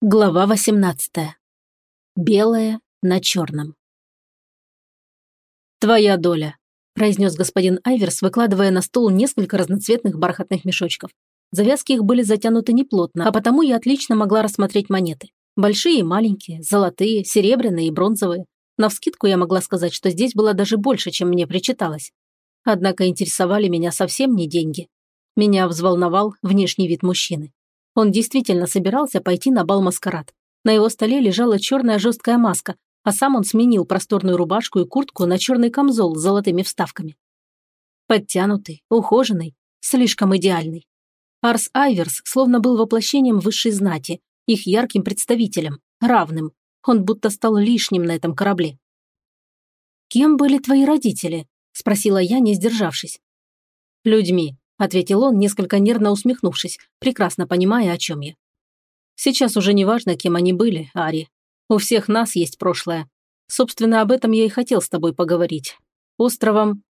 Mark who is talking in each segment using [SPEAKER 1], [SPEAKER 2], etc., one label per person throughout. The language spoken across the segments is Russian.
[SPEAKER 1] Глава 18. Белое на черном. «Твоя доля», – произнес господин Айверс, выкладывая на стол несколько разноцветных бархатных мешочков. Завязки их были затянуты неплотно, а потому я отлично могла рассмотреть монеты. Большие и маленькие, золотые, серебряные и бронзовые. Навскидку я могла сказать, что здесь было даже больше, чем мне причиталось. Однако интересовали меня совсем не деньги. Меня взволновал внешний вид мужчины. Он действительно собирался пойти на бал-маскарад. На его столе лежала черная жесткая маска, а сам он сменил просторную рубашку и куртку на черный камзол с золотыми вставками. Подтянутый, ухоженный, слишком идеальный. Арс Айверс словно был воплощением высшей знати, их ярким представителем, равным. Он будто стал лишним на этом корабле. «Кем были твои родители?» – спросила я, не сдержавшись. «Людьми», ответил он, несколько нервно усмехнувшись, прекрасно понимая, о чем я. Сейчас уже не важно, кем они были, Ари. У всех нас есть прошлое. Собственно, об этом я и хотел с тобой поговорить. Островом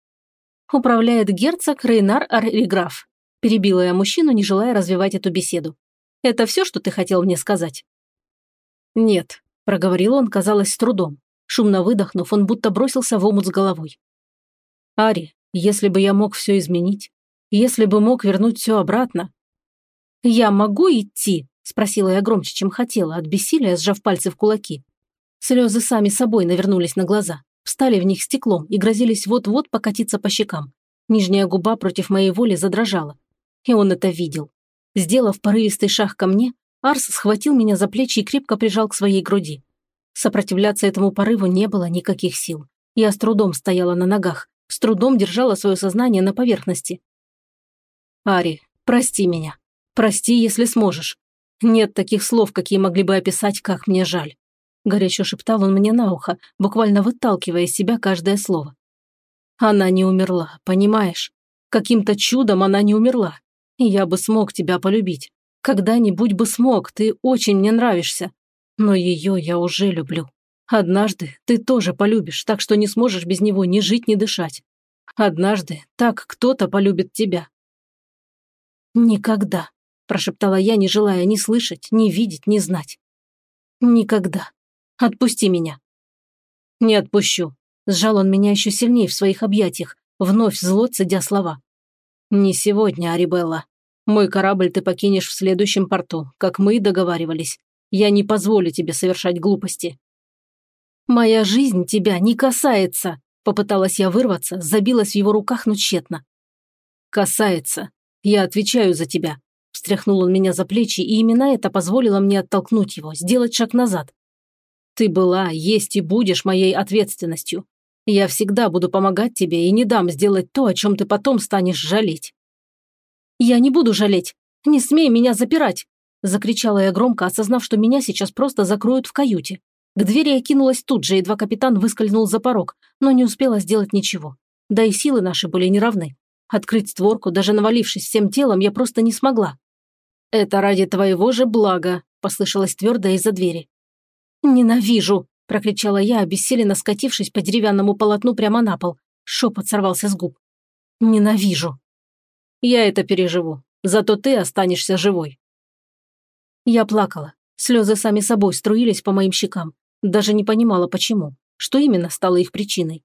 [SPEAKER 1] управляет герцог Рейнар Арриграф. Перебила я мужчину, не желая развивать эту беседу. Это все, что ты хотел мне сказать? Нет, проговорил он, казалось, с трудом. Шумно выдохнув, он будто бросился в омут с головой. Ари, если бы я мог все изменить, если бы мог вернуть все обратно. «Я могу идти?» – спросила я громче, чем хотела, от бессилия сжав пальцы в кулаки. Слезы сами собой навернулись на глаза, встали в них стеклом и грозились вот-вот покатиться по щекам. Нижняя губа против моей воли задрожала. И он это видел. Сделав порывистый шаг ко мне, Арс схватил меня за плечи и крепко прижал к своей груди. Сопротивляться этому порыву не было никаких сил. Я с трудом стояла на ногах, с трудом держала свое сознание на поверхности. Ари, прости меня. Прости, если сможешь. Нет таких слов, какие могли бы описать, как мне жаль. Горячо шептал он мне на ухо, буквально выталкивая из себя каждое слово. Она не умерла, понимаешь? Каким-то чудом она не умерла. Я бы смог тебя полюбить. Когда-нибудь бы смог, ты очень мне нравишься. Но ее я уже люблю. Однажды ты тоже полюбишь, так что не сможешь без него ни жить, ни дышать. Однажды так кто-то полюбит тебя. «Никогда», – прошептала я, не желая ни слышать, ни видеть, ни знать. «Никогда. Отпусти меня». «Не отпущу», – сжал он меня еще сильнее в своих объятиях, вновь зло цедя слова. «Не сегодня, Арибелла. Мой корабль ты покинешь в следующем порту, как мы и договаривались. Я не позволю тебе совершать глупости». «Моя жизнь тебя не касается», – попыталась я вырваться, забилась в его руках, но тщетно. «Касается. Я отвечаю за тебя». Встряхнул он меня за плечи, и именно это позволило мне оттолкнуть его, сделать шаг назад. «Ты была, есть и будешь моей ответственностью. Я всегда буду помогать тебе и не дам сделать то, о чем ты потом станешь жалеть». «Я не буду жалеть. Не смей меня запирать!» Закричала я громко, осознав, что меня сейчас просто закроют в каюте. К двери я кинулась тут же, едва капитан выскользнул за порог, но не успела сделать ничего. Да и силы наши были неравны. Открыть створку, даже навалившись всем телом, я просто не смогла. «Это ради твоего же блага», – послышалось твердо из-за двери. «Ненавижу!» – прокричала я, обессиленно скатившись по деревянному полотну прямо на пол. Шепот сорвался с губ. «Ненавижу!» «Я это переживу. Зато ты останешься живой». Я плакала. Слезы сами собой струились по моим щекам. Даже не понимала, почему. Что именно стало их причиной.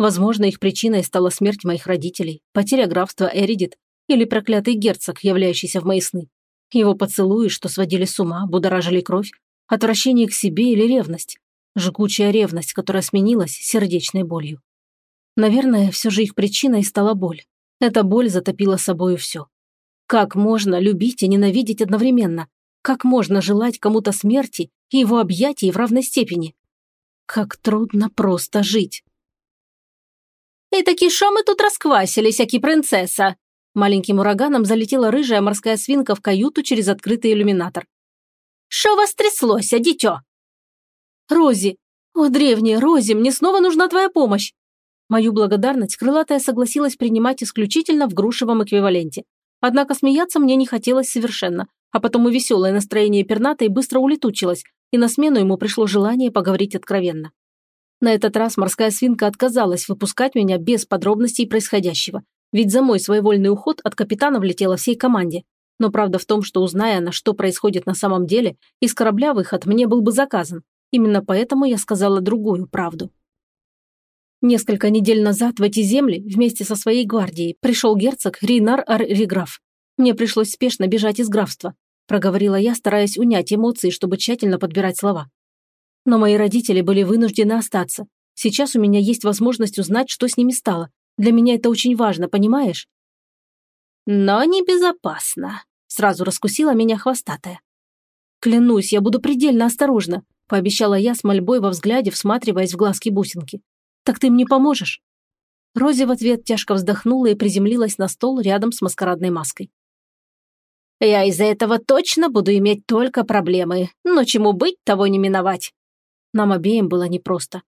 [SPEAKER 1] Возможно, их причиной стала смерть моих родителей, потеря графства Эридит или проклятый герцог, являющийся в мои сны. Его поцелуи, что сводили с ума, будоражили кровь, отвращение к себе или ревность. Жгучая ревность, которая сменилась сердечной болью. Наверное, все же их причиной стала боль. Эта боль затопила собою все. Как можно любить и ненавидеть одновременно? Как можно желать кому-то смерти и его объятий в равной степени? Как трудно просто жить. «И таки шо мы тут расквасились, аки принцесса?» Маленьким ураганом залетела рыжая морская свинка в каюту через открытый иллюминатор. «Шо вас тряслось, а дитё?» «Рози! О, древняя Рози, мне снова нужна твоя помощь!» Мою благодарность крылатая согласилась принимать исключительно в грушевом эквиваленте. Однако смеяться мне не хотелось совершенно, а потом и веселое настроение пернатой быстро улетучилось, и на смену ему пришло желание поговорить откровенно. На этот раз морская свинка отказалась выпускать меня без подробностей происходящего, ведь за мой своевольный уход от капитана влетела всей команде. Но правда в том, что узная она, что происходит на самом деле, из корабля выход мне был бы заказан. Именно поэтому я сказала другую правду. Несколько недель назад в эти земли вместе со своей гвардией пришел герцог Рейнар Ар-Реграф. Мне пришлось спешно бежать из графства, проговорила я, стараясь унять эмоции, чтобы тщательно подбирать слова. Но мои родители были вынуждены остаться. Сейчас у меня есть возможность узнать, что с ними стало. Для меня это очень важно, понимаешь? Но небезопасно, Сразу раскусила меня хвостатая. «Клянусь, я буду предельно осторожна», – пообещала я с мольбой во взгляде, всматриваясь в глазки бусинки. «Так ты мне поможешь?» Рози в ответ тяжко вздохнула и приземлилась на стол рядом с маскарадной маской. «Я из-за этого точно буду иметь только проблемы, но чему быть, того не миновать». Нам обеим было непросто.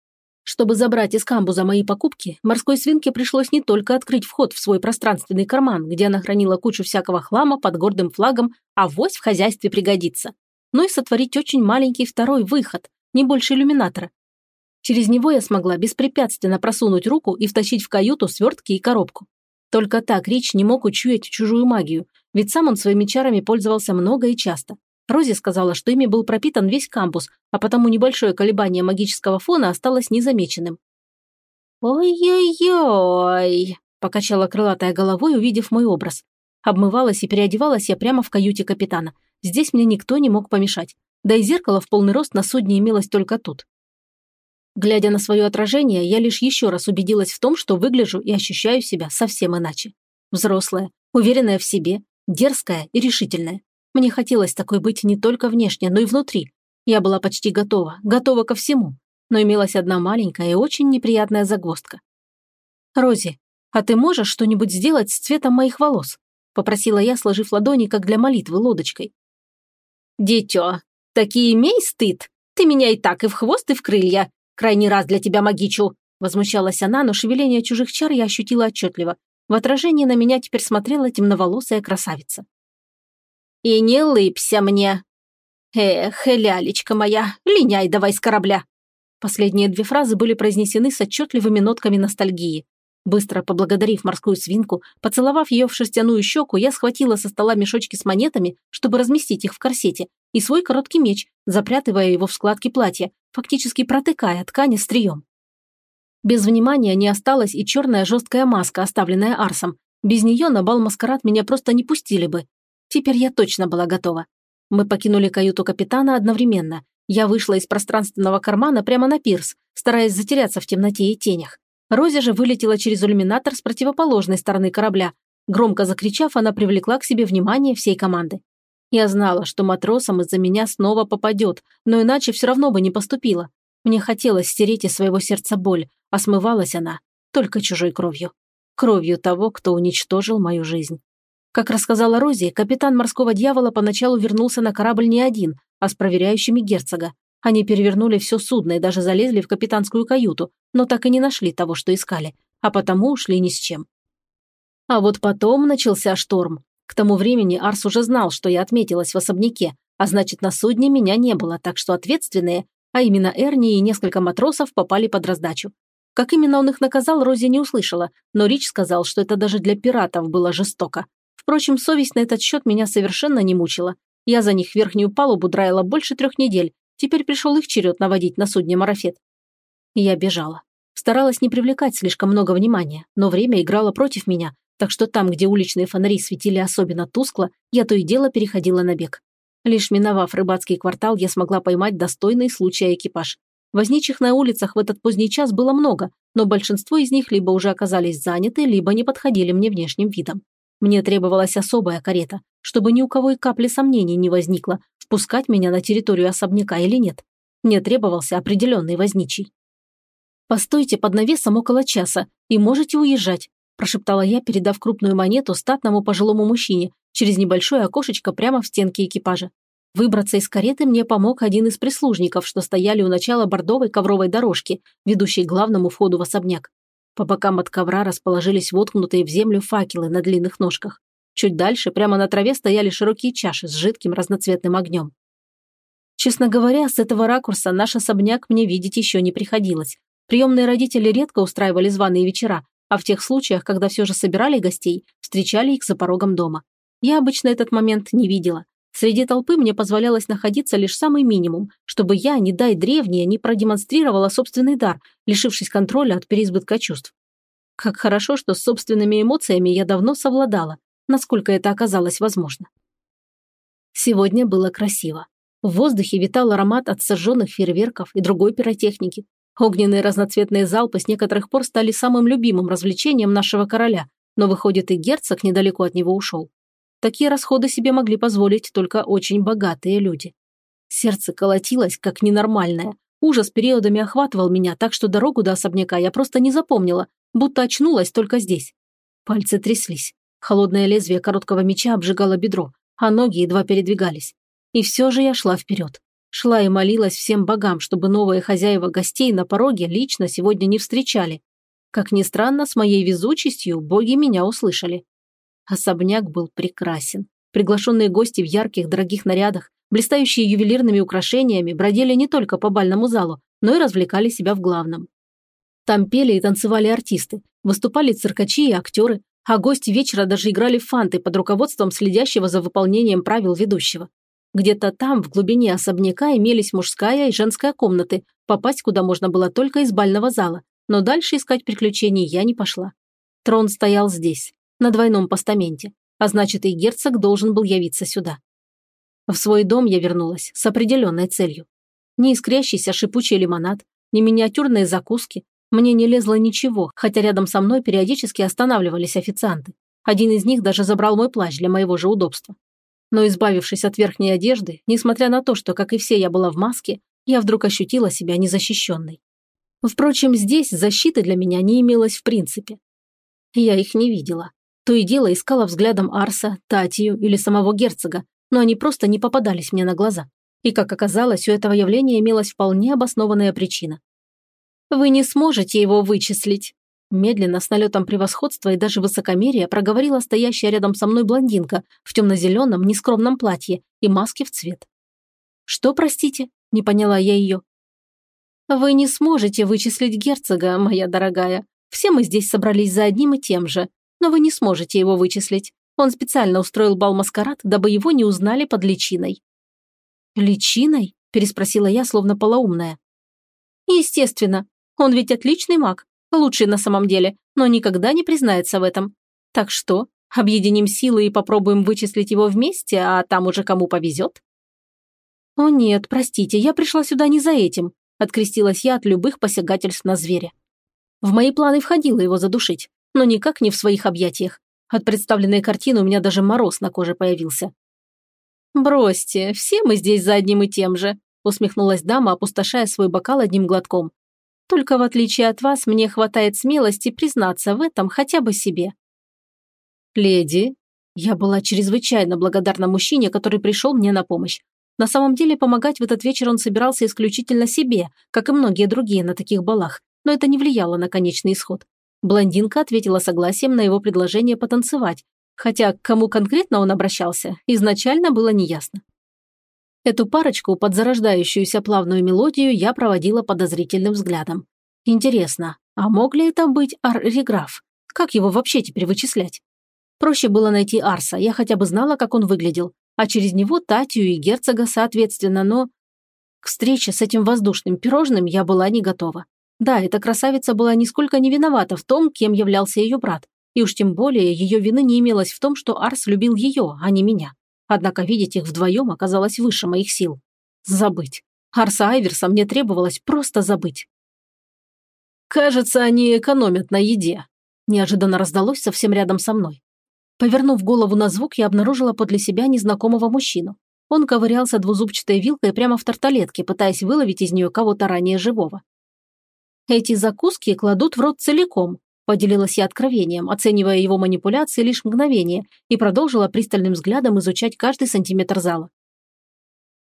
[SPEAKER 1] Чтобы забрать из камбуза мои покупки, морской свинке пришлось не только открыть вход в свой пространственный карман, где она хранила кучу всякого хлама под гордым флагом, а вось в хозяйстве пригодится, но и сотворить очень маленький второй выход, не больше иллюминатора. Через него я смогла беспрепятственно просунуть руку и втащить в каюту свертки и коробку. Только так Рич не мог учуять чужую магию, ведь сам он своими чарами пользовался много и часто. Рози сказала, что ими был пропитан весь кампус, а потому небольшое колебание магического фона осталось незамеченным. «Ой-ой-ой!» – покачала крылатая головой, увидев мой образ. Обмывалась и переодевалась я прямо в каюте капитана. Здесь мне никто не мог помешать. Да и зеркало в полный рост на судне имелось только тут. Глядя на свое отражение, я лишь еще раз убедилась в том, что выгляжу и ощущаю себя совсем иначе. Взрослая, уверенная в себе, дерзкая и решительная. Мне хотелось такой быть не только внешне, но и внутри. Я была почти готова, готова ко всему. Но имелась одна маленькая и очень неприятная загвоздка. «Рози, а ты можешь что-нибудь сделать с цветом моих волос?» Попросила я, сложив ладони, как для молитвы, лодочкой. «Дитё, таки имей стыд. Ты меня и так и в хвост, и в крылья. Крайний раз для тебя магичу!» Возмущалась она, но шевеление чужих чар я ощутила отчетливо. В отражении на меня теперь смотрела темноволосая красавица. И не лыбся мне. Эх, лялечка моя, линяй давай с корабля. Последние две фразы были произнесены с отчетливыми нотками ностальгии. Быстро поблагодарив морскую свинку, поцеловав ее в шерстяную щеку, я схватила со стола мешочки с монетами, чтобы разместить их в корсете, и свой короткий меч, запрятывая его в складки платья, фактически протыкая ткань стрием. Без внимания не осталась и черная жесткая маска, оставленная Арсом. Без нее на бал маскарад меня просто не пустили бы. Теперь я точно была готова. Мы покинули каюту капитана одновременно. Я вышла из пространственного кармана прямо на пирс, стараясь затеряться в темноте и тенях. Рози же вылетела через иллюминатор с противоположной стороны корабля. Громко закричав, она привлекла к себе внимание всей команды. Я знала, что матросам из-за меня снова попадет, но иначе все равно бы не поступила. Мне хотелось стереть из своего сердца боль, а смывалась она только чужой кровью. Кровью того, кто уничтожил мою жизнь. Как рассказала Рози, капитан морского дьявола поначалу вернулся на корабль не один, а с проверяющими герцога. Они перевернули все судно и даже залезли в капитанскую каюту, но так и не нашли того, что искали, а потому ушли ни с чем. А вот потом начался шторм. К тому времени Арс уже знал, что я отметилась в особняке, а значит, на судне меня не было, так что ответственные, а именно Эрни и несколько матросов попали под раздачу. Как именно он их наказал, Рози не услышала, но Рич сказал, что это даже для пиратов было жестоко. Впрочем, совесть на этот счет меня совершенно не мучила. Я за них верхнюю палубу драила больше трех недель. Теперь пришел их черед наводить на судне марафет. Я бежала. Старалась не привлекать слишком много внимания, но время играло против меня, так что там, где уличные фонари светили особенно тускло, я то и дело переходила на бег. Лишь миновав рыбацкий квартал, я смогла поймать достойный случай экипаж. Возничих на улицах в этот поздний час было много, но большинство из них либо уже оказались заняты, либо не подходили мне внешним видом. Мне требовалась особая карета, чтобы ни у кого и капли сомнений не возникло, впускать меня на территорию особняка или нет. Мне требовался определенный возничий. «Постойте под навесом около часа и можете уезжать», прошептала я, передав крупную монету статному пожилому мужчине через небольшое окошечко прямо в стенке экипажа. Выбраться из кареты мне помог один из прислужников, что стояли у начала бордовой ковровой дорожки, ведущей к главному входу в особняк. По бокам от ковра расположились воткнутые в землю факелы на длинных ножках. Чуть дальше, прямо на траве, стояли широкие чаши с жидким разноцветным огнем. Честно говоря, с этого ракурса наш особняк мне видеть еще не приходилось. Приемные родители редко устраивали званые вечера, а в тех случаях, когда все же собирали гостей, встречали их за порогом дома. Я обычно этот момент не видела. Среди толпы мне позволялось находиться лишь самый минимум, чтобы я, не дай древняя, не продемонстрировала собственный дар, лишившись контроля от переизбытка чувств. Как хорошо, что с собственными эмоциями я давно совладала, насколько это оказалось возможно. Сегодня было красиво. В воздухе витал аромат от сожженных фейерверков и другой пиротехники. Огненные разноцветные залпы с некоторых пор стали самым любимым развлечением нашего короля, но, выходит, и герцог недалеко от него ушел. Такие расходы себе могли позволить только очень богатые люди. Сердце колотилось, как ненормальное. Ужас периодами охватывал меня, так что дорогу до особняка я просто не запомнила, будто очнулась только здесь. Пальцы тряслись. Холодное лезвие короткого меча обжигало бедро, а ноги едва передвигались. И все же я шла вперед. Шла и молилась всем богам, чтобы новые хозяева гостей на пороге лично сегодня не встречали. Как ни странно, с моей везучестью боги меня услышали. Особняк был прекрасен. Приглашенные гости в ярких, дорогих нарядах, блистающие ювелирными украшениями, бродили не только по бальному залу, но и развлекали себя в главном. Там пели и танцевали артисты, выступали циркачи и актеры, а гости вечера даже играли в фанты под руководством следящего за выполнением правил ведущего. Где-то там, в глубине особняка, имелись мужская и женская комнаты, попасть куда можно было только из бального зала, но дальше искать приключений я не пошла. Трон стоял здесь, на двойном постаменте, а значит и герцог должен был явиться сюда. В свой дом я вернулась с определенной целью. Не искрящийся шипучий лимонад, не миниатюрные закуски, мне не лезло ничего, хотя рядом со мной периодически останавливались официанты. Один из них даже забрал мой плащ для моего же удобства. Но избавившись от верхней одежды, несмотря на то, что, как и все, я была в маске, я вдруг ощутила себя незащищенной. Впрочем, здесь защиты для меня не имелось в принципе. Я их не видела. То и дело искала взглядом Арса, Татию или самого герцога, но они просто не попадались мне на глаза. И, как оказалось, у этого явления имелась вполне обоснованная причина. «Вы не сможете его вычислить», – медленно, с налетом превосходства и даже высокомерия проговорила стоящая рядом со мной блондинка в темно-зеленом, нескромном платье и маске в цвет. «Что, простите?» – не поняла я ее. «Вы не сможете вычислить герцога, моя дорогая. Все мы здесь собрались за одним и тем же но вы не сможете его вычислить. Он специально устроил бал-маскарад, дабы его не узнали под личиной». «Личиной?» – переспросила я, словно полоумная. «Естественно. Он ведь отличный маг, лучший на самом деле, но никогда не признается в этом. Так что, объединим силы и попробуем вычислить его вместе, а там уже кому повезет?» «О нет, простите, я пришла сюда не за этим», – открестилась я от любых посягательств на зверя. В мои планы входило его задушить, но никак не в своих объятиях. От представленной картины у меня даже мороз на коже появился. «Бросьте, все мы здесь за одним и тем же», усмехнулась дама, опустошая свой бокал одним глотком. «Только в отличие от вас, мне хватает смелости признаться в этом хотя бы себе». «Леди...» Я была чрезвычайно благодарна мужчине, который пришел мне на помощь. На самом деле, помогать в этот вечер он собирался исключительно себе, как и многие другие на таких балах, но это не влияло на конечный исход. Блондинка ответила согласием на его предложение потанцевать, хотя к кому конкретно он обращался, изначально было неясно. Эту парочку под зарождающуюся плавную мелодию я проводила подозрительным взглядом. Интересно, а мог ли это быть арриграф? Как его вообще теперь вычислять? Проще было найти Арса, я хотя бы знала, как он выглядел, а через него Татью и герцога соответственно, но... К встрече с этим воздушным пирожным я была не готова. Да, эта красавица была нисколько не виновата в том, кем являлся ее брат. И уж тем более ее вины не имелось в том, что Арс любил ее, а не меня. Однако видеть их вдвоем оказалось выше моих сил. Забыть. Арса Айверса мне требовалось просто забыть. «Кажется, они экономят на еде», – неожиданно раздалось совсем рядом со мной. Повернув голову на звук, я обнаружила подле себя незнакомого мужчину. Он ковырялся двузубчатой вилкой прямо в тарталетке, пытаясь выловить из нее кого-то ранее живого. Эти закуски кладут в рот целиком, поделилась я откровением, оценивая его манипуляции лишь мгновение, и продолжила пристальным взглядом изучать каждый сантиметр зала.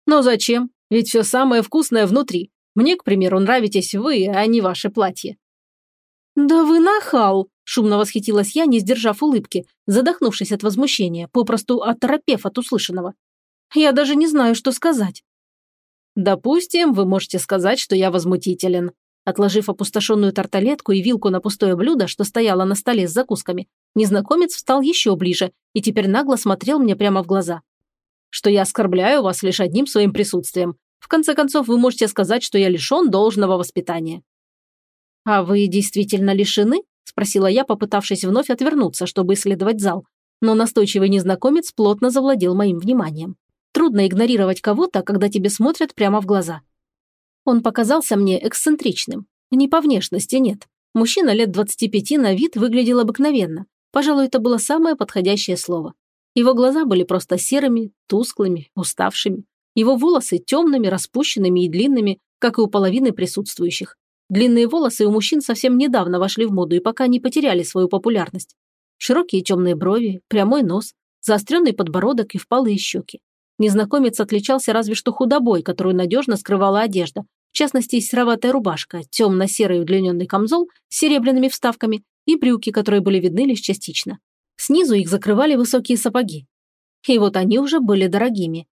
[SPEAKER 1] «Но зачем? Ведь все самое вкусное внутри. Мне, к примеру, нравитесь вы, а не ваше платье». «Да вы нахал!» – шумно восхитилась я, не сдержав улыбки, задохнувшись от возмущения, попросту оторопев от услышанного. «Я даже не знаю, что сказать». «Допустим, вы можете сказать, что я возмутителен», Отложив опустошенную тарталетку и вилку на пустое блюдо, что стояло на столе с закусками, незнакомец встал еще ближе и теперь нагло смотрел мне прямо в глаза. «Что я оскорбляю вас лишь одним своим присутствием. В конце концов, вы можете сказать, что я лишен должного воспитания». «А вы действительно лишены?» – спросила я, попытавшись вновь отвернуться, чтобы исследовать зал. Но настойчивый незнакомец плотно завладел моим вниманием. Трудно игнорировать кого-то, когда тебе смотрят прямо в глаза. Он показался мне эксцентричным. Не по внешности, нет. Мужчина лет 25 на вид выглядел обыкновенно. Пожалуй, это было самое подходящее слово. Его глаза были просто серыми, тусклыми, уставшими. Его волосы темными, распущенными и длинными, как и у половины присутствующих. Длинные волосы у мужчин совсем недавно вошли в моду и пока не потеряли свою популярность. Широкие темные брови, прямой нос, заостренный подбородок и впалые щеки. Незнакомец отличался разве что худобой, которую надежно скрывала одежда, в частности, сероватая рубашка, темно-серый удлиненный камзол с серебряными вставками и брюки, которые были видны лишь частично. Снизу их закрывали высокие сапоги. И вот они уже были дорогими.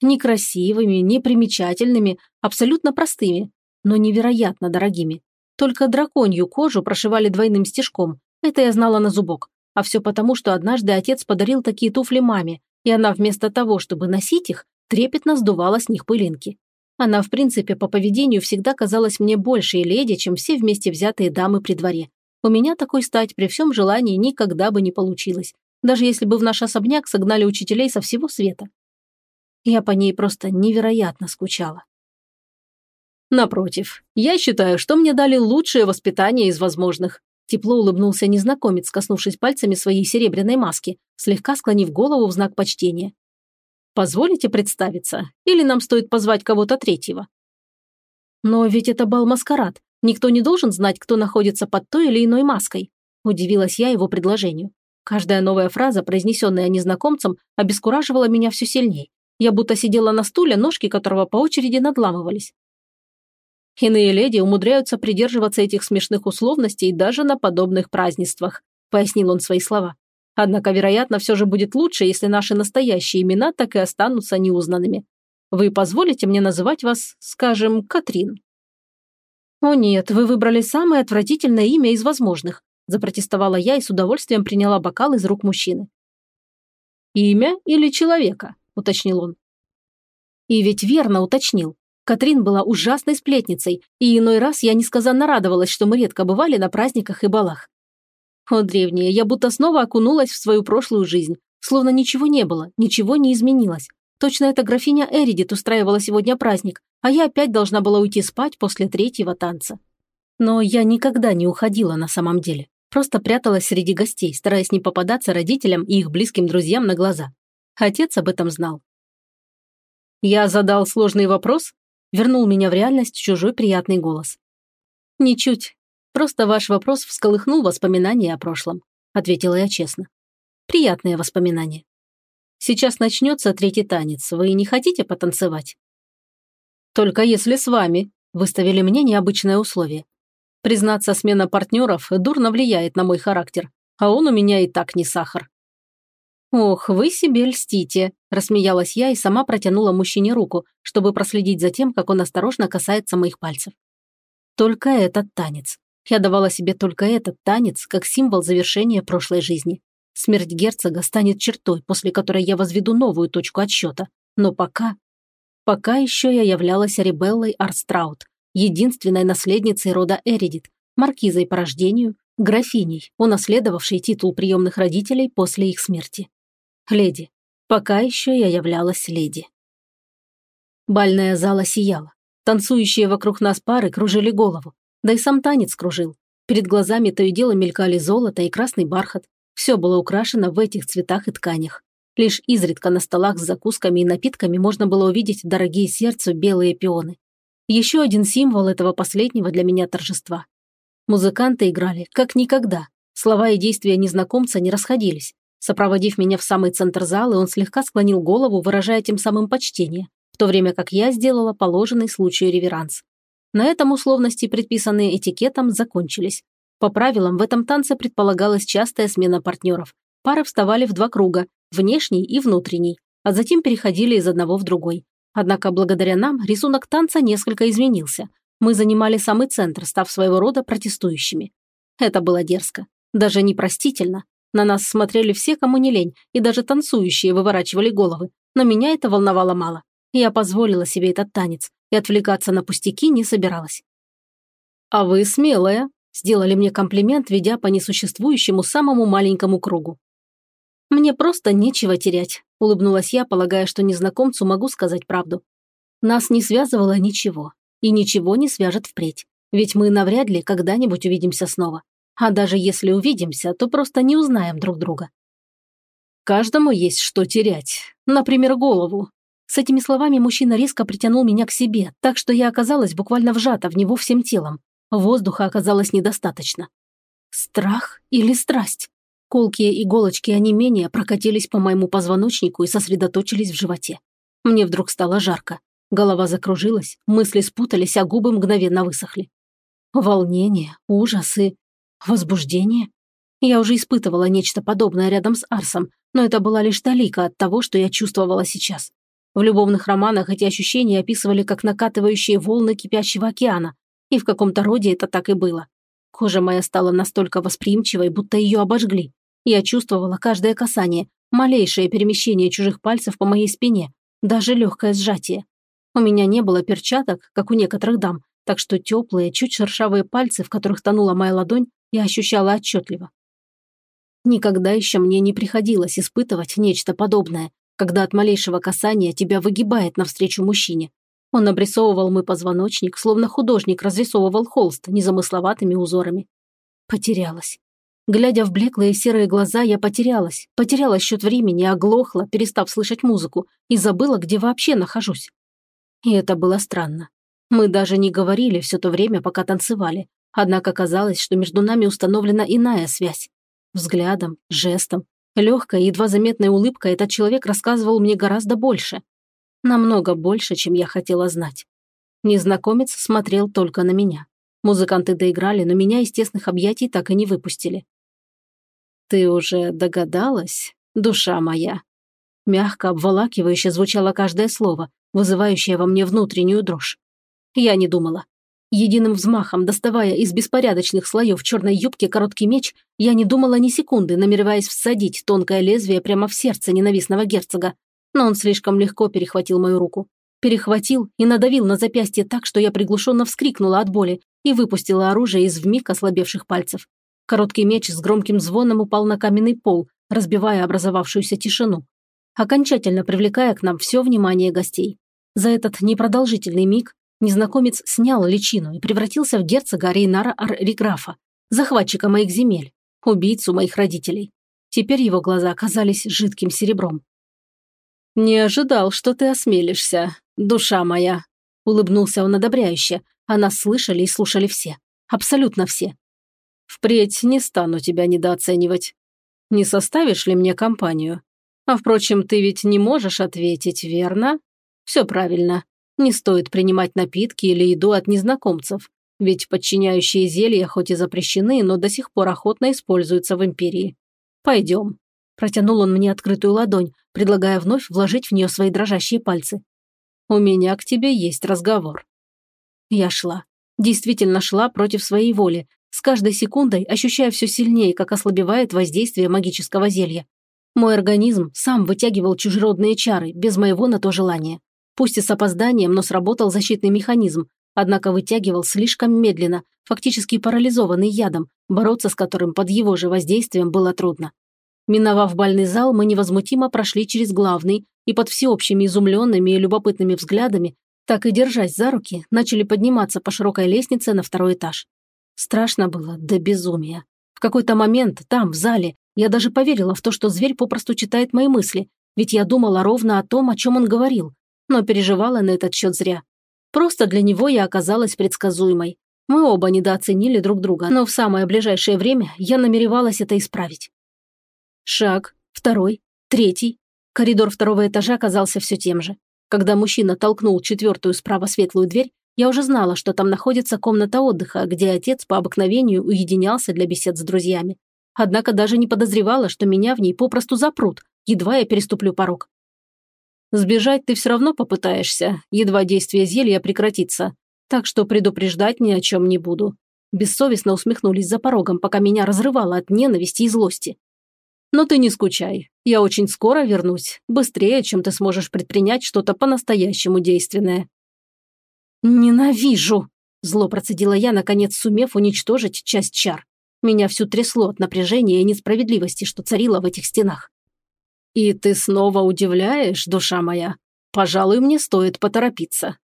[SPEAKER 1] Некрасивыми, непримечательными, абсолютно простыми, но невероятно дорогими. Только драконью кожу прошивали двойным стежком. Это я знала на зубок. А все потому, что однажды отец подарил такие туфли маме, и она вместо того, чтобы носить их, трепетно сдувала с них пылинки. Она, в принципе, по поведению всегда казалась мне большей леди, чем все вместе взятые дамы при дворе. У меня такой стать при всем желании никогда бы не получилось, даже если бы в наш особняк согнали учителей со всего света. Я по ней просто невероятно скучала. Напротив, я считаю, что мне дали лучшее воспитание из возможных. Тепло улыбнулся незнакомец, коснувшись пальцами своей серебряной маски, слегка склонив голову в знак почтения. Позволите представиться? Или нам стоит позвать кого-то третьего? Но ведь это бал-маскарад. Никто не должен знать, кто находится под той или иной маской. Удивилась я его предложению. Каждая новая фраза, произнесенная незнакомцем, обескураживала меня все сильнее. Я будто сидела на стуле, ножки которого по очереди надламывались. Иные леди умудряются придерживаться этих смешных условностей даже на подобных празднествах, пояснил он свои слова. Однако, вероятно, все же будет лучше, если наши настоящие имена так и останутся неузнанными. Вы позволите мне называть вас, скажем, Катрин?» «О нет, вы выбрали самое отвратительное имя из возможных», запротестовала я и с удовольствием приняла бокал из рук мужчины. «Имя или человека?» – уточнил он. И ведь верно уточнил. Катрин была ужасной сплетницей, и иной раз я несказанно радовалась, что мы редко бывали на праздниках и балах. О, древняя, я будто снова окунулась в свою прошлую жизнь. Словно ничего не было, ничего не изменилось. Точно эта графиня Эридит устраивала сегодня праздник, а я опять должна была уйти спать после третьего танца. Но я никогда не уходила на самом деле. Просто пряталась среди гостей, стараясь не попадаться родителям и их близким друзьям на глаза. Отец об этом знал. «Я задал сложный вопрос?» Вернул меня в реальность чужой приятный голос. «Ничуть. Просто ваш вопрос всколыхнул воспоминания о прошлом», ответила я честно. «Приятные воспоминания. Сейчас начнется третий танец. Вы не хотите потанцевать?» «Только если с вами», выставили мне необычное условие. Признаться, смена партнеров дурно влияет на мой характер, а он у меня и так не сахар. «Ох, вы себе льстите», – рассмеялась я и сама протянула мужчине руку, чтобы проследить за тем, как он осторожно касается моих пальцев. Только этот танец. Я давала себе только этот танец как символ завершения прошлой жизни. Смерть герцога станет чертой, после которой я возведу новую точку отсчета. Но пока... Пока еще я являлась Рибеллой Арстраут, единственной наследницей рода Эридит, маркизой по рождению, графиней, унаследовавшей титул приемных родителей после их смерти. Леди. Пока еще я являлась леди. Бальная зала сияла. Танцующие вокруг нас пары кружили голову. Да и сам танец кружил. Перед глазами то и дело мелькали золото и красный бархат. Все было украшено в этих цветах и тканях. Лишь изредка на столах с закусками и напитками можно было увидеть дорогие сердцу белые пионы. Еще один символ этого последнего для меня торжества. Музыканты играли, как никогда. Слова и действия незнакомца не расходились. Сопроводив меня в самый центр зала, он слегка склонил голову, выражая тем самым почтение, в то время как я сделала положенный случаю реверанс. На этом условности, предписанные этикетом, закончились. По правилам, в этом танце предполагалась частая смена партнеров. Пары вставали в два круга, внешний и внутренний, а затем переходили из одного в другой. Однако благодаря нам рисунок танца несколько изменился. Мы занимали самый центр, став своего рода протестующими. Это было дерзко. Даже непростительно. На нас смотрели все, кому не лень, и даже танцующие выворачивали головы. Но меня это волновало мало. Я позволила себе этот танец, и отвлекаться на пустяки не собиралась. «А вы смелая», – сделали мне комплимент, ведя по несуществующему самому маленькому кругу. «Мне просто нечего терять», – улыбнулась я, полагая, что незнакомцу могу сказать правду. Нас не связывало ничего, и ничего не свяжет впредь, ведь мы навряд ли когда-нибудь увидимся снова. А даже если увидимся, то просто не узнаем друг друга. Каждому есть что терять, например, голову. С этими словами мужчина резко притянул меня к себе, так что я оказалась буквально вжата в него всем телом. Воздуха оказалось недостаточно. Страх или страсть? Колкие иголочки онемения прокатились по моему позвоночнику и сосредоточились в животе. Мне вдруг стало жарко. Голова закружилась, мысли спутались, а губы мгновенно высохли. Волнение, ужас и возбуждение. Я уже испытывала нечто подобное рядом с Арсом, но это была лишь талика от того, что я чувствовала сейчас. В любовных романах эти ощущения описывали как накатывающие волны кипящего океана, и в каком-то роде это так и было. Кожа моя стала настолько восприимчивой, будто ее обожгли. Я чувствовала каждое касание, малейшее перемещение чужих пальцев по моей спине, даже легкое сжатие. У меня не было перчаток, как у некоторых дам, так что теплые, чуть шершавые пальцы, в которых тонула моя ладонь, я ощущала отчетливо. Никогда еще мне не приходилось испытывать нечто подобное, когда от малейшего касания тебя выгибает навстречу мужчине. Он обрисовывал мой позвоночник, словно художник разрисовывал холст незамысловатыми узорами. Потерялась. Глядя в блеклые серые глаза, я потерялась. Потеряла счет времени, оглохла, перестав слышать музыку, и забыла, где вообще нахожусь. И это было странно. Мы даже не говорили все то время, пока танцевали. Однако казалось, что между нами установлена иная связь. Взглядом, жестом, легкой, едва заметной улыбкой этот человек рассказывал мне гораздо больше. Намного больше, чем я хотела знать. Незнакомец смотрел только на меня. Музыканты доиграли, но меня из тесных объятий так и не выпустили. «Ты уже догадалась, душа моя?» Мягко, обволакивающе звучало каждое слово, вызывающее во мне внутреннюю дрожь. Я не думала. Единым взмахом, доставая из беспорядочных слоев черной юбки короткий меч, я не думала ни секунды, намереваясь всадить тонкое лезвие прямо в сердце ненавистного герцога. Но он слишком легко перехватил мою руку. Перехватил и надавил на запястье так, что я приглушенно вскрикнула от боли и выпустила оружие из вмиг ослабевших пальцев. Короткий меч с громким звоном упал на каменный пол, разбивая образовавшуюся тишину, окончательно привлекая к нам все внимание гостей. За этот непродолжительный миг незнакомец снял личину и превратился в герцога Рейнара Арриграфа, захватчика моих земель, убийцу моих родителей. Теперь его глаза оказались жидким серебром. «Не ожидал, что ты осмелишься, душа моя», – улыбнулся он одобряюще, а нас слышали и слушали все. Абсолютно все. Впредь не стану тебя недооценивать. Не составишь ли мне компанию? А впрочем, ты ведь не можешь ответить, верно? Все правильно. Не стоит принимать напитки или еду от незнакомцев, ведь подчиняющие зелья хоть и запрещены, но до сих пор охотно используются в Империи. Пойдем. Протянул он мне открытую ладонь, предлагая вновь вложить в нее свои дрожащие пальцы. У меня к тебе есть разговор. Я шла. Действительно шла против своей воли, с каждой секундой ощущая все сильнее, как ослабевает воздействие магического зелья. Мой организм сам вытягивал чужеродные чары, без моего на то желания. Пусть и с опозданием, но сработал защитный механизм, однако вытягивал слишком медленно, фактически парализованный ядом, бороться с которым под его же воздействием было трудно. Миновав бальный зал, мы невозмутимо прошли через главный и под всеобщими изумленными и любопытными взглядами, так и держась за руки, начали подниматься по широкой лестнице на второй этаж. Страшно было до безумия. В какой-то момент там, в зале, я даже поверила в то, что зверь попросту читает мои мысли, ведь я думала ровно о том, о чем он говорил, но переживала на этот счет зря. Просто для него я оказалась предсказуемой. Мы оба недооценили друг друга, но в самое ближайшее время я намеревалась это исправить. Шаг, второй, третий. Коридор второго этажа оказался все тем же. Когда мужчина толкнул четвертую справа светлую дверь, я уже знала, что там находится комната отдыха, где отец по обыкновению уединялся для бесед с друзьями. Однако даже не подозревала, что меня в ней попросту запрут, едва я переступлю порог. «Сбежать ты все равно попытаешься, едва действие зелья прекратится. так что предупреждать ни о чем не буду. Бессовестно усмехнулись за порогом, пока меня разрывало от ненависти и злости. Но ты не скучай, я очень скоро вернусь, быстрее, чем ты сможешь предпринять что-то по-настоящему действенное. Ненавижу, зло процедила я, наконец сумев уничтожить часть чар. Меня всю трясло от напряжения и несправедливости, что царило в этих стенах. «И ты снова удивляешь, душа моя? Пожалуй, мне стоит поторопиться.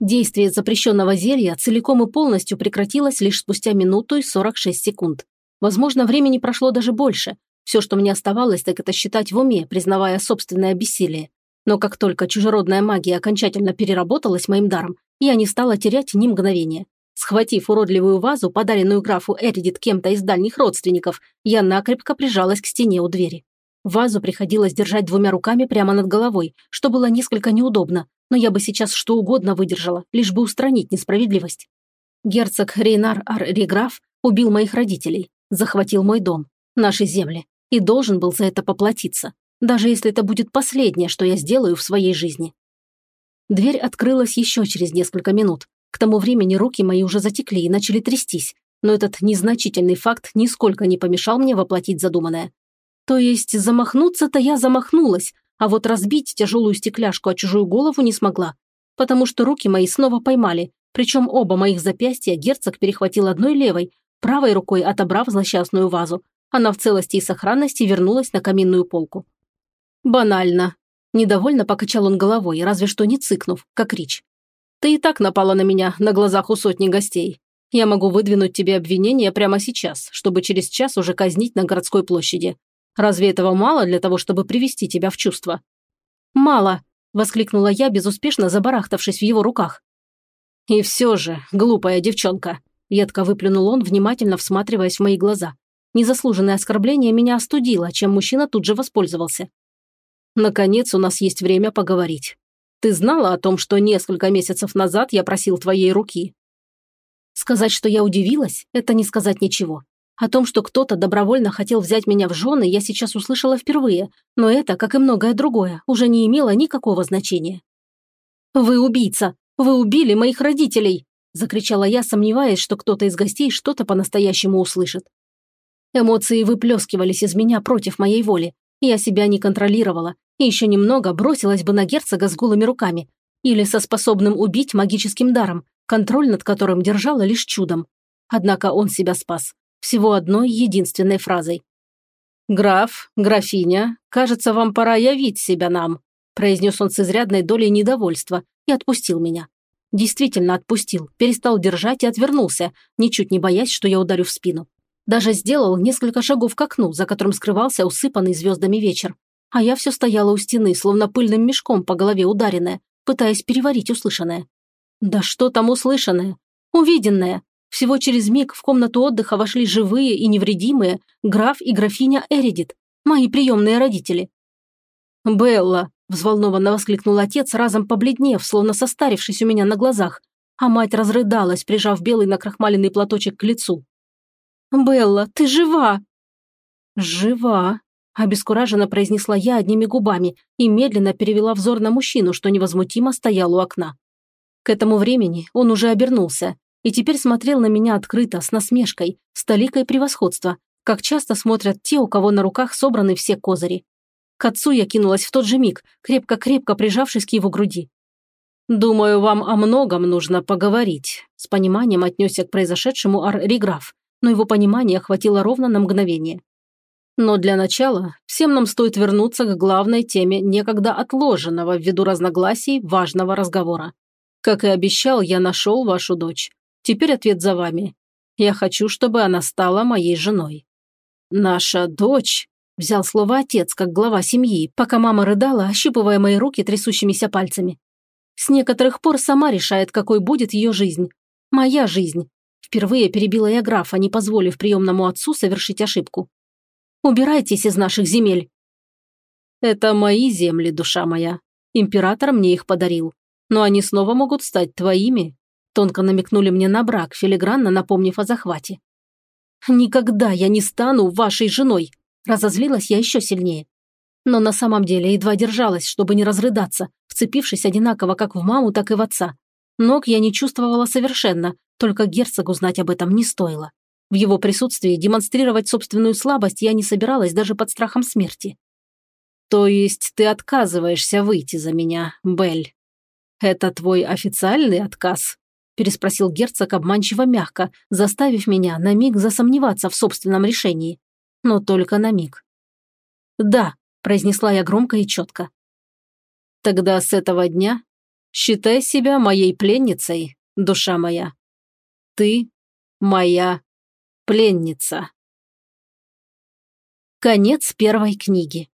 [SPEAKER 1] Действие запрещенного зелья целиком и полностью прекратилось лишь спустя минуту и 46 секунд. Возможно, времени прошло даже больше. Все, что мне оставалось, так это считать в уме, признавая собственное бессилие. Но как только чужеродная магия окончательно переработалась моим даром, я не стала терять ни мгновения. Схватив уродливую вазу, подаренную графу Эридит кем-то из дальних родственников, я накрепко прижалась к стене у двери. Вазу приходилось держать двумя руками прямо над головой, что было несколько неудобно, но я бы сейчас что угодно выдержала, лишь бы устранить несправедливость. Герцог Рейнар Ар-Реграф убил моих родителей, захватил мой дом, наши земли, и должен был за это поплатиться, даже если это будет последнее, что я сделаю в своей жизни. Дверь открылась еще через несколько минут. К тому времени руки мои уже затекли и начали трястись, но этот незначительный факт нисколько не помешал мне воплотить задуманное. То есть замахнуться-то я замахнулась, а вот разбить тяжелую стекляшку о чужую голову не смогла, потому что руки мои снова поймали, причем оба моих запястья герцог перехватил одной левой, правой рукой отобрав злосчастную вазу. Она в целости и сохранности вернулась на каминную полку. «Банально». Недовольно покачал он головой, разве что не цыкнув, как Рич. «Ты и так напала на меня на глазах у сотни гостей. Я могу выдвинуть тебе обвинение прямо сейчас, чтобы через час уже казнить на городской площади. Разве этого мало для того, чтобы привести тебя в чувство?» «Мало», – воскликнула я, безуспешно забарахтавшись в его руках. «И все же, глупая девчонка», – едко выплюнул он, внимательно всматриваясь в мои глаза. Незаслуженное оскорбление меня остудило, чем мужчина тут же воспользовался. «Наконец у нас есть время поговорить. Ты знала о том, что несколько месяцев назад я просил твоей руки?» Сказать, что я удивилась, это не сказать ничего. О том, что кто-то добровольно хотел взять меня в жены, я сейчас услышала впервые, но это, как и многое другое, уже не имело никакого значения. «Вы убийца! Вы убили моих родителей!» – закричала я, сомневаясь, что кто-то из гостей что-то по-настоящему услышит. Эмоции выплескивались из меня против моей воли. Я себя не контролировала, и еще немного бросилась бы на герцога с голыми руками или со способным убить магическим даром, контроль над которым держала лишь чудом. Однако он себя спас. Всего одной единственной фразой. «Граф, графиня, кажется, вам пора явить себя нам», произнес он с изрядной долей недовольства и отпустил меня. Действительно отпустил, перестал держать и отвернулся, ничуть не боясь, что я ударю в спину. Даже сделал несколько шагов к окну, за которым скрывался усыпанный звездами вечер. А я все стояла у стены, словно пыльным мешком по голове ударенная, пытаясь переварить услышанное. Да что там услышанное? Увиденное. Всего через миг в комнату отдыха вошли живые и невредимые граф и графиня Эридит, мои приемные родители. «Белла!» – взволнованно воскликнул отец, разом побледнев, словно состарившись у меня на глазах, а мать разрыдалась, прижав белый накрахмаленный платочек к лицу. «Белла, ты жива!» «Жива!» – обескураженно произнесла я одними губами и медленно перевела взор на мужчину, что невозмутимо стоял у окна. К этому времени он уже обернулся, и теперь смотрел на меня открыто, с насмешкой, с толикой превосходства, как часто смотрят те, у кого на руках собраны все козыри. К отцу я кинулась в тот же миг, крепко-крепко прижавшись к его груди. «Думаю, вам о многом нужно поговорить», – с пониманием отнесся к произошедшему Ар-Риграф, но его понимание хватило ровно на мгновение. Но для начала всем нам стоит вернуться к главной теме некогда отложенного ввиду разногласий важного разговора. Как и обещал, я нашел вашу дочь. Теперь ответ за вами. Я хочу, чтобы она стала моей женой». «Наша дочь», – взял слово отец, как глава семьи, пока мама рыдала, ощупывая мои руки трясущимися пальцами. С некоторых пор сама решает, какой будет ее жизнь. Моя жизнь. Впервые перебила я графа, не позволив приемному отцу совершить ошибку. «Убирайтесь из наших земель». «Это мои земли, душа моя. Император мне их подарил. Но они снова могут стать твоими, Тонко намекнули мне на брак, филигранно напомнив о захвате. «Никогда я не стану вашей женой!» Разозлилась я еще сильнее. Но на самом деле едва держалась, чтобы не разрыдаться, вцепившись одинаково как в маму, так и в отца. Ног я не чувствовала совершенно, только герцогу знать об этом не стоило. В его присутствии демонстрировать собственную слабость я не собиралась даже под страхом смерти. «То есть ты отказываешься выйти за меня, Белль? Это твой официальный отказ?» Переспросил герцог обманчиво мягко, заставив меня на миг засомневаться в собственном решении. Но только на миг. «Да», – произнесла я громко и четко. «Тогда с этого дня считай себя моей пленницей, душа моя. Ты моя пленница». Конец первой книги.